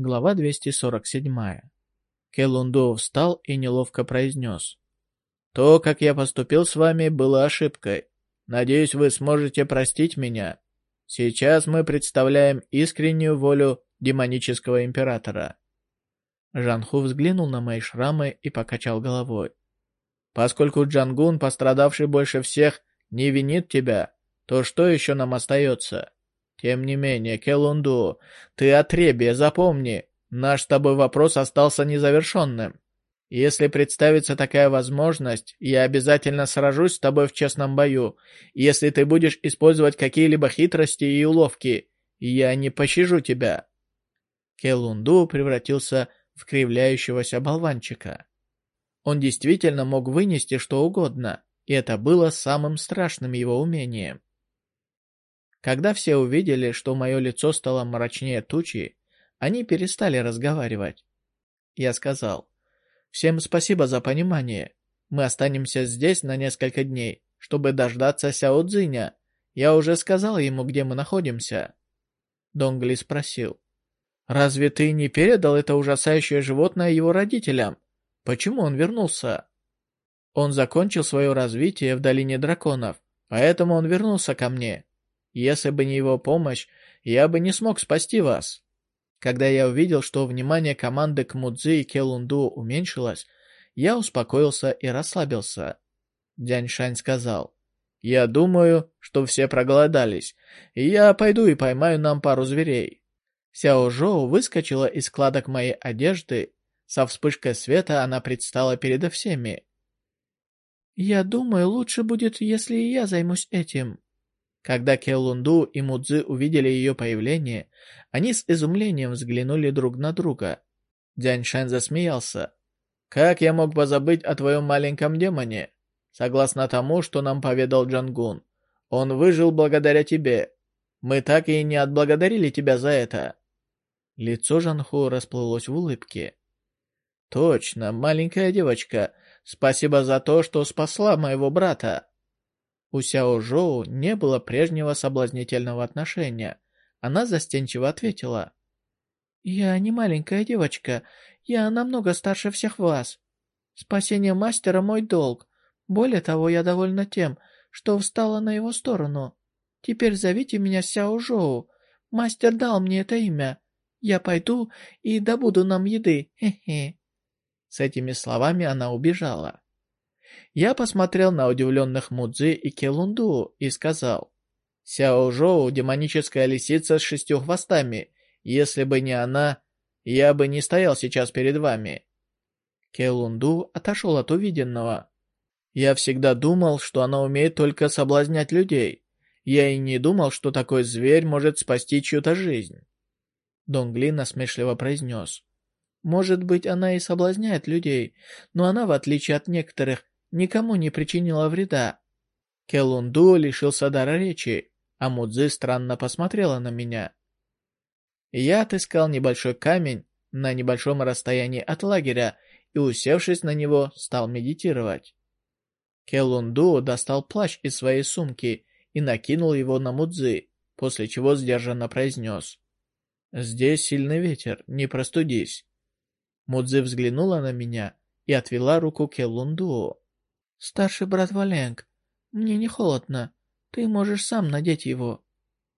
Глава 247. Келунду встал и неловко произнес. «То, как я поступил с вами, было ошибкой. Надеюсь, вы сможете простить меня. Сейчас мы представляем искреннюю волю демонического императора». Жанху взглянул на мои шрамы и покачал головой. «Поскольку Джангун, пострадавший больше всех, не винит тебя, то что еще нам остается?» Тем не менее, Келунду, ты отребье, запомни, наш с тобой вопрос остался незавершенным. Если представится такая возможность, я обязательно сражусь с тобой в честном бою. Если ты будешь использовать какие-либо хитрости и уловки, я не пощажу тебя. Келунду превратился в кривляющегося болванчика. Он действительно мог вынести что угодно, и это было самым страшным его умением. Когда все увидели, что мое лицо стало мрачнее тучи, они перестали разговаривать. Я сказал, «Всем спасибо за понимание. Мы останемся здесь на несколько дней, чтобы дождаться Сяо Цзиня. Я уже сказал ему, где мы находимся». Донгли спросил, «Разве ты не передал это ужасающее животное его родителям? Почему он вернулся?» Он закончил свое развитие в Долине Драконов, поэтому он вернулся ко мне. Если бы не его помощь, я бы не смог спасти вас. Когда я увидел, что внимание команды к Мудзи и Келунду уменьшилось, я успокоился и расслабился. Дяньшань сказал, «Я думаю, что все проголодались, и я пойду и поймаю нам пару зверей». Сяо Жоу выскочила из складок моей одежды. Со вспышкой света она предстала передо всеми. «Я думаю, лучше будет, если я займусь этим», когда Келунду и Мудзи увидели ее появление, они с изумлением взглянули друг на друга. Дяньшань засмеялся. «Как я мог позабыть о твоем маленьком демоне? Согласно тому, что нам поведал Джангун, он выжил благодаря тебе. Мы так и не отблагодарили тебя за это». Лицо Жанху расплылось в улыбке. «Точно, маленькая девочка, спасибо за то, что спасла моего брата». У Сяо Жоу не было прежнего соблазнительного отношения. Она застенчиво ответила. «Я не маленькая девочка. Я намного старше всех вас. Спасение мастера — мой долг. Более того, я довольна тем, что встала на его сторону. Теперь зовите меня Сяо Жоу. Мастер дал мне это имя. Я пойду и добуду нам еды. Хе-хе». С этими словами она убежала. Я посмотрел на удивленных Мудзи и Келунду и сказал, «Сяо Жоу — демоническая лисица с шестью хвостами. Если бы не она, я бы не стоял сейчас перед вами». Келунду отошел от увиденного. Я всегда думал, что она умеет только соблазнять людей. Я и не думал, что такой зверь может спасти чью-то жизнь. Донгли насмешливо произнес. Может быть, она и соблазняет людей, но она, в отличие от некоторых, никому не причинила вреда. Келунду лишился дара речи, а Мудзи странно посмотрела на меня. Я отыскал небольшой камень на небольшом расстоянии от лагеря и, усевшись на него, стал медитировать. Келунду достал плащ из своей сумки и накинул его на Мудзи, после чего сдержанно произнес. «Здесь сильный ветер, не простудись». Мудзи взглянула на меня и отвела руку Келунду. «Старший брат Валенг, мне не холодно. Ты можешь сам надеть его».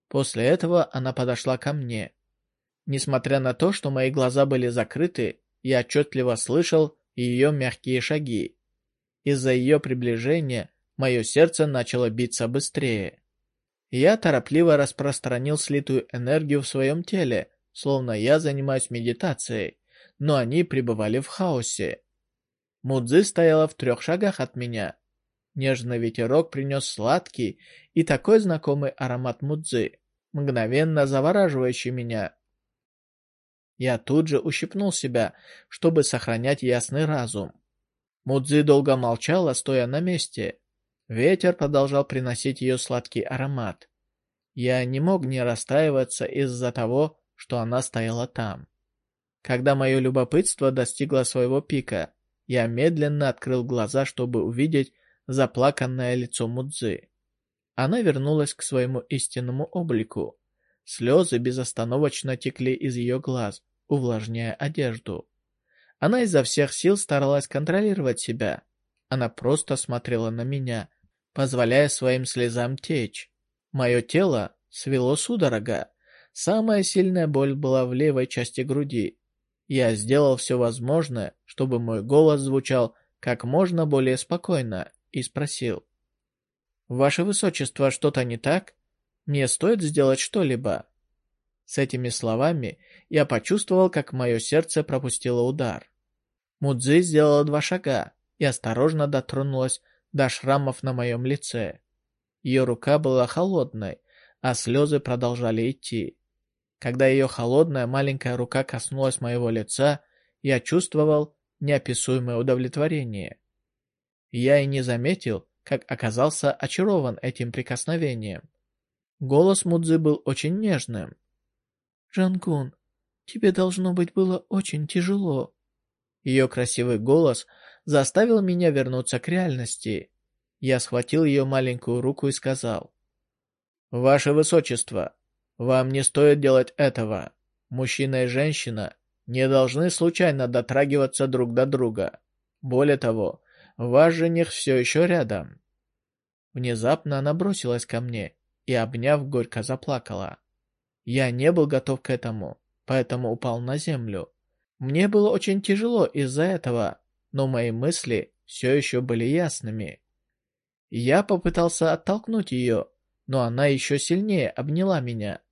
После этого она подошла ко мне. Несмотря на то, что мои глаза были закрыты, я отчетливо слышал ее мягкие шаги. Из-за ее приближения мое сердце начало биться быстрее. Я торопливо распространил слитую энергию в своем теле, словно я занимаюсь медитацией, но они пребывали в хаосе. Мудзи стояла в трех шагах от меня. Нежный ветерок принес сладкий и такой знакомый аромат Мудзи, мгновенно завораживающий меня. Я тут же ущипнул себя, чтобы сохранять ясный разум. Мудзи долго молчала, стоя на месте. Ветер продолжал приносить ее сладкий аромат. Я не мог не расстраиваться из-за того, что она стояла там. Когда мое любопытство достигло своего пика, я медленно открыл глаза, чтобы увидеть заплаканное лицо Мудзы. Она вернулась к своему истинному облику. Слезы безостановочно текли из ее глаз, увлажняя одежду. Она изо всех сил старалась контролировать себя. Она просто смотрела на меня, позволяя своим слезам течь. Мое тело свело судорога. Самая сильная боль была в левой части груди. Я сделал все возможное, чтобы мой голос звучал как можно более спокойно, и спросил. «Ваше Высочество, что-то не так? Мне стоит сделать что-либо?» С этими словами я почувствовал, как мое сердце пропустило удар. Мудзи сделала два шага и осторожно дотронулась до шрамов на моем лице. Ее рука была холодной, а слезы продолжали идти. Когда ее холодная маленькая рука коснулась моего лица, я чувствовал неописуемое удовлетворение. Я и не заметил, как оказался очарован этим прикосновением. Голос Мудзи был очень нежным. «Жангун, тебе должно быть было очень тяжело». Ее красивый голос заставил меня вернуться к реальности. Я схватил ее маленькую руку и сказал. «Ваше Высочество, вам не стоит делать этого. Мужчина и женщина не должны случайно дотрагиваться друг до друга. Более того, ваш жених все еще рядом». Внезапно она бросилась ко мне и, обняв, горько заплакала. Я не был готов к этому, поэтому упал на землю. Мне было очень тяжело из-за этого, но мои мысли все еще были ясными. Я попытался оттолкнуть ее, но она еще сильнее обняла меня.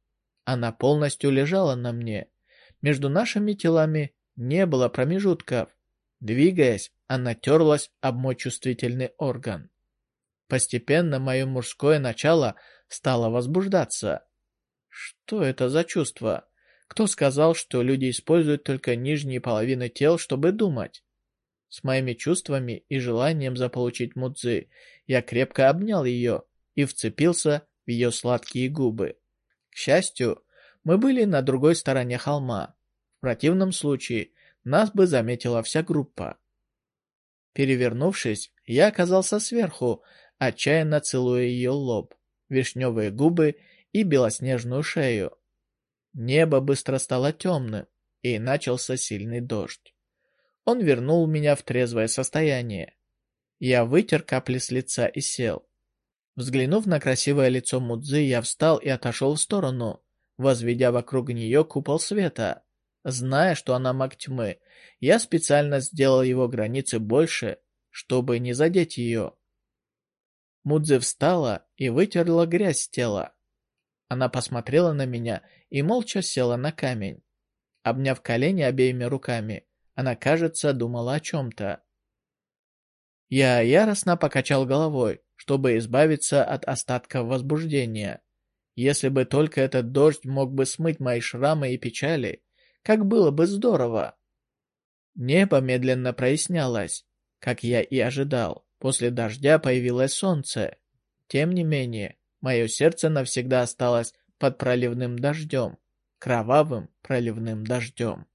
Она полностью лежала на мне. Между нашими телами не было промежутков. Двигаясь, она терлась об мой чувствительный орган. Постепенно мое мужское начало стало возбуждаться. Что это за чувство? Кто сказал, что люди используют только нижние половины тел, чтобы думать? С моими чувствами и желанием заполучить Мудзи, я крепко обнял ее и вцепился в ее сладкие губы. К счастью, мы были на другой стороне холма. В противном случае нас бы заметила вся группа. Перевернувшись, я оказался сверху, отчаянно целуя ее лоб, вишневые губы и белоснежную шею. Небо быстро стало темным, и начался сильный дождь. Он вернул меня в трезвое состояние. Я вытер капли с лица и сел. Взглянув на красивое лицо Мудзы, я встал и отошел в сторону, возведя вокруг нее купол света. Зная, что она маг тьмы, я специально сделал его границы больше, чтобы не задеть ее. Мудзе встала и вытерла грязь с тела. Она посмотрела на меня и молча села на камень. Обняв колени обеими руками, она, кажется, думала о чем-то. Я яростно покачал головой, чтобы избавиться от остатков возбуждения. Если бы только этот дождь мог бы смыть мои шрамы и печали, как было бы здорово. Небо медленно прояснялось, как я и ожидал. После дождя появилось солнце. Тем не менее, Мое сердце навсегда осталось под проливным дождем, кровавым проливным дождем.